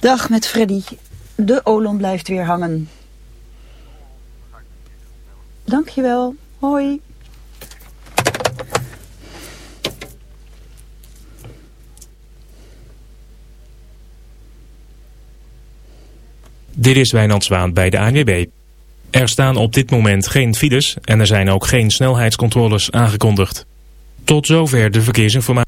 Dag met Freddy. De Olon blijft weer hangen. Dankjewel. Hoi. Dit is Wijnand Zwaan bij de ANWB. Er staan op dit moment geen files en er zijn ook geen snelheidscontroles aangekondigd. Tot zover de verkeersinformatie.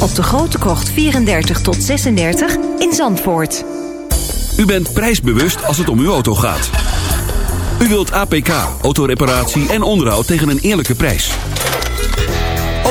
op de Grote Krocht 34 tot 36 in Zandvoort. U bent prijsbewust als het om uw auto gaat. U wilt APK, autoreparatie en onderhoud tegen een eerlijke prijs.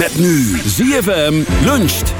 Met nu ZFM luncht.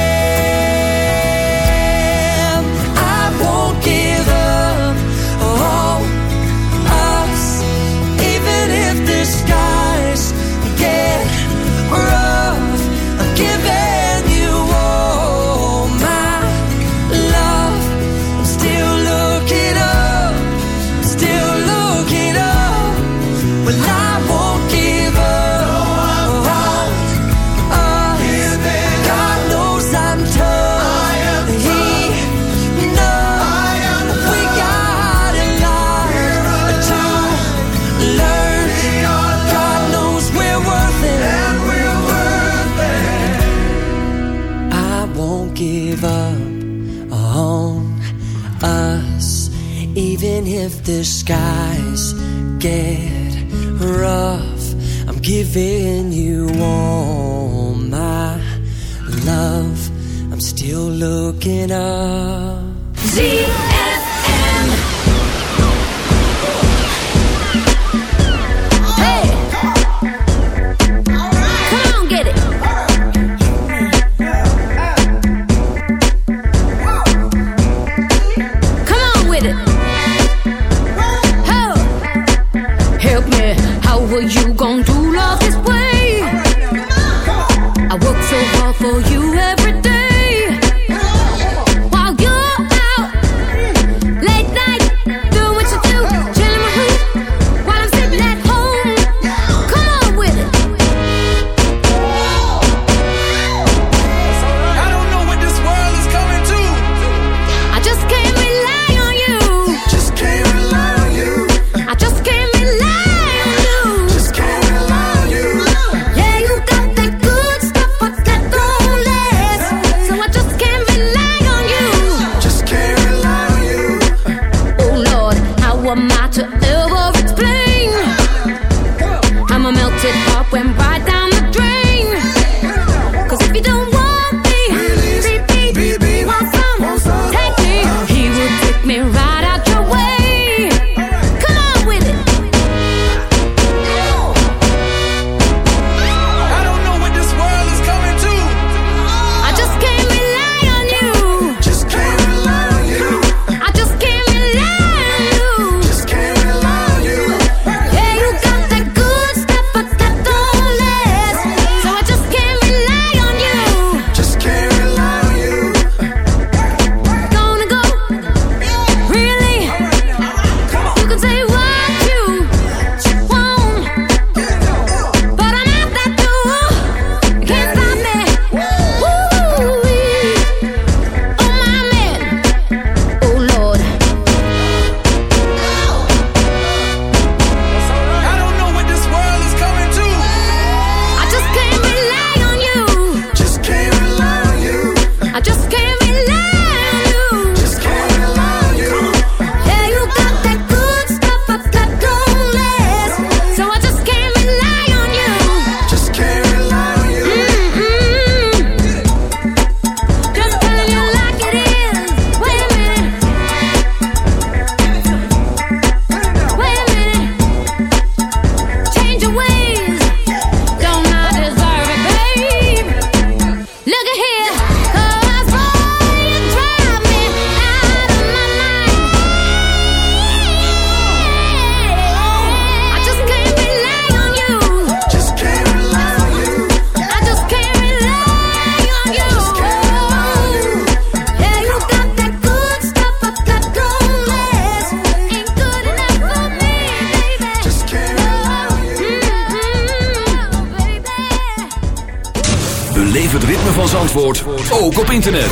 Zandvoort ook op internet.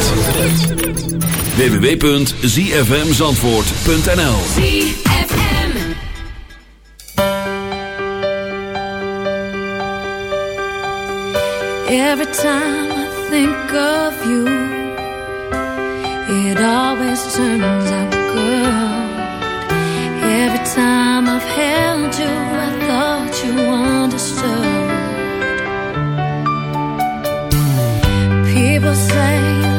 www.zfmzandvoort.nl Every time I think of you It always turns out good. Every time I've held you I thought you understood. the same.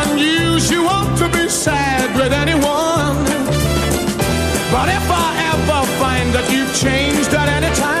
use you up to be sad with anyone. But if I ever find that you've changed at any time,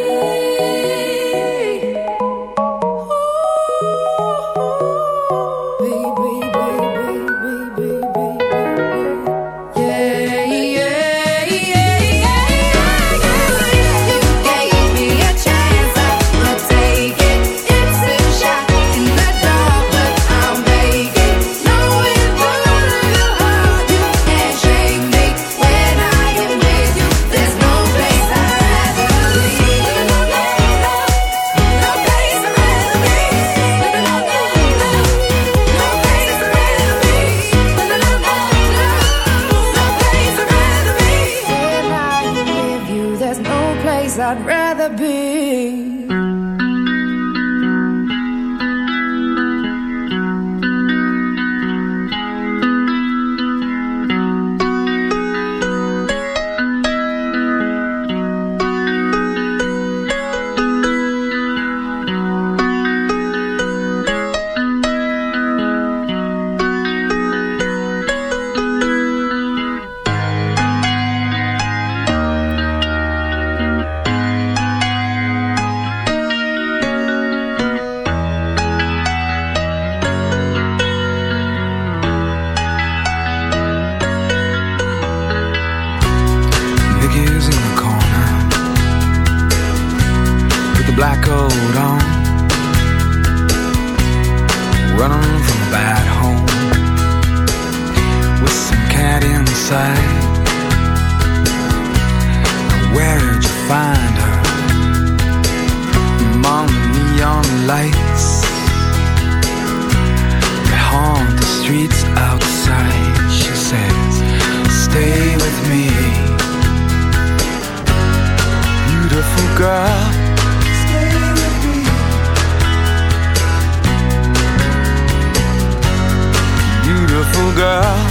find her among the neon lights that haunt the streets outside. She says, Stay with me, beautiful girl. Stay with me. Beautiful girl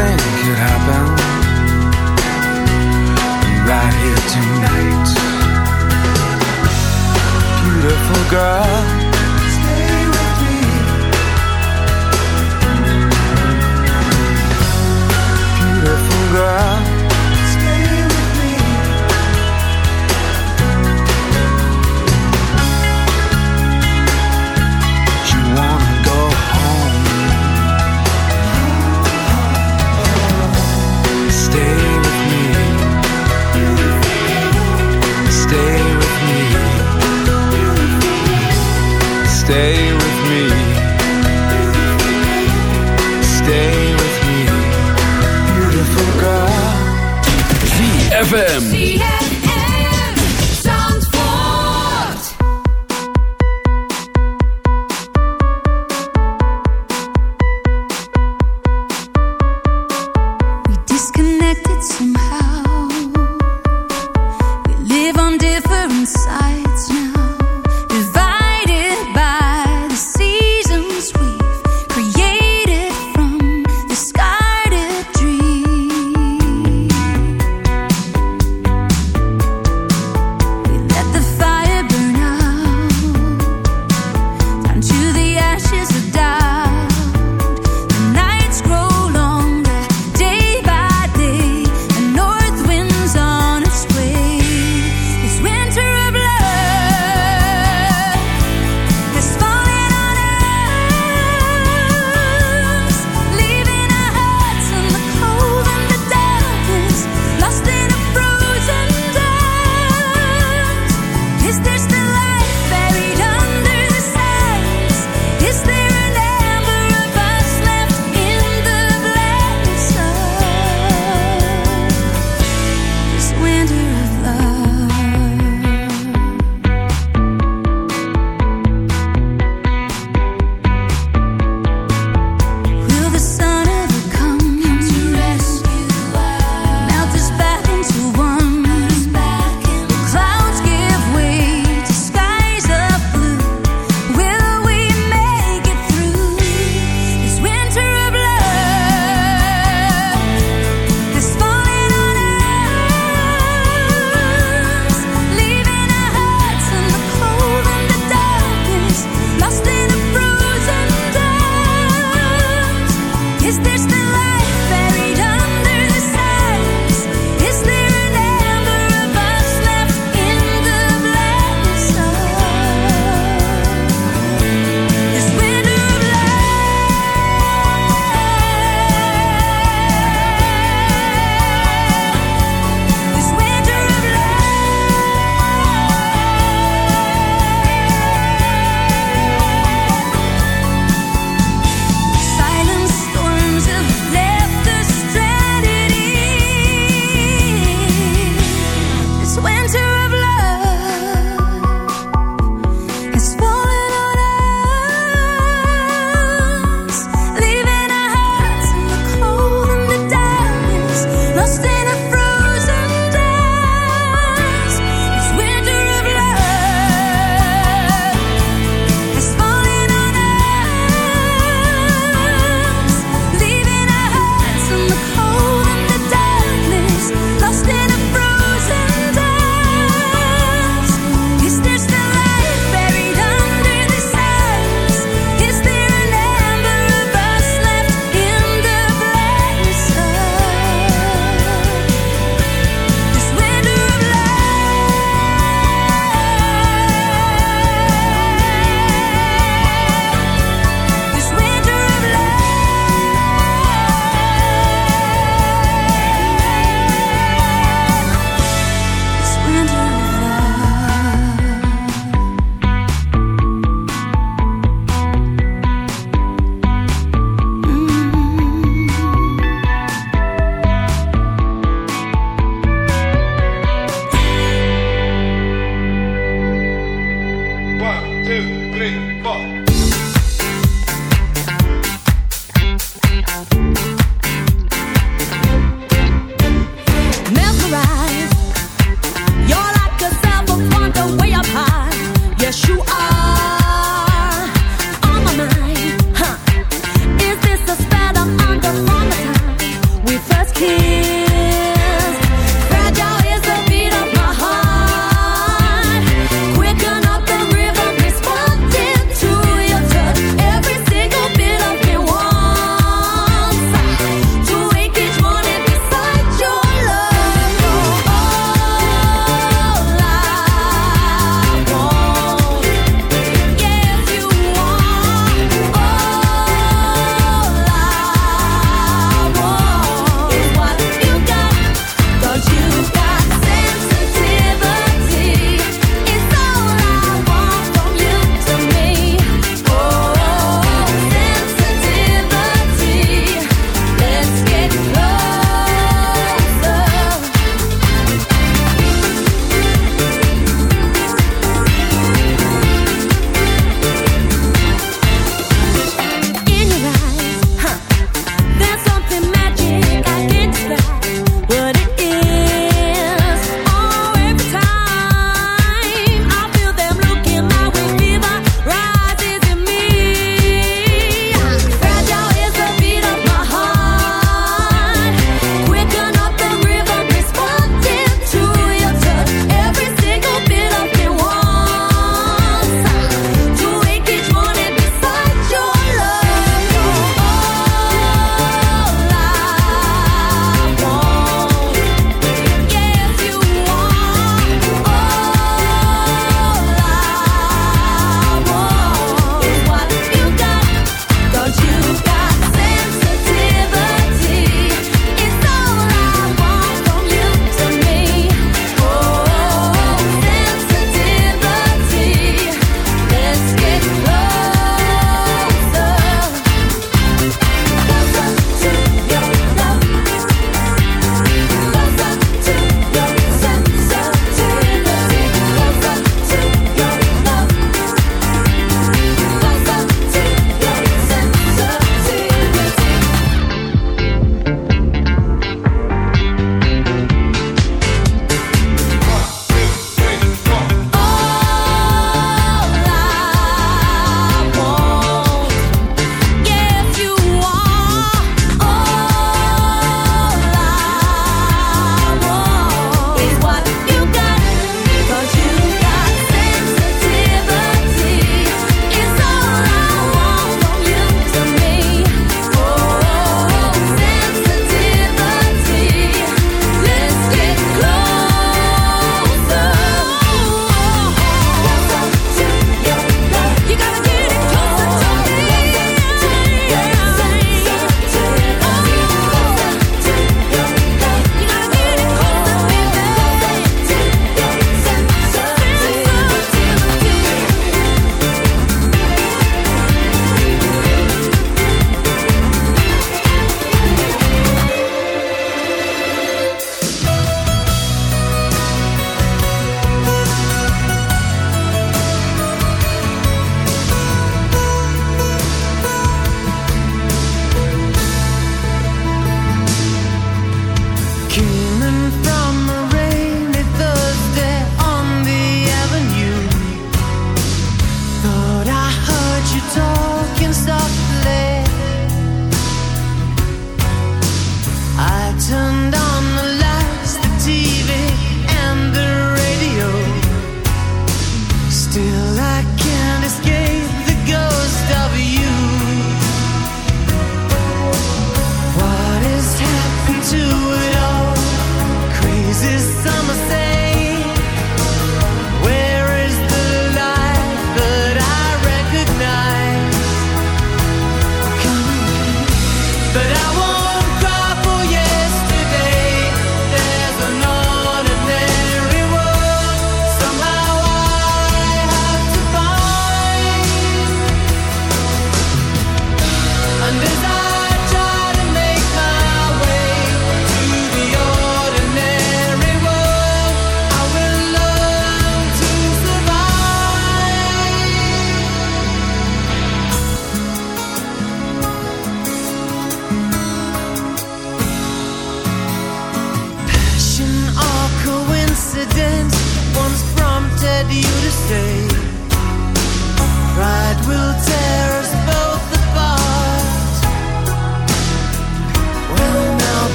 Anything could happen right here tonight. Beautiful girl.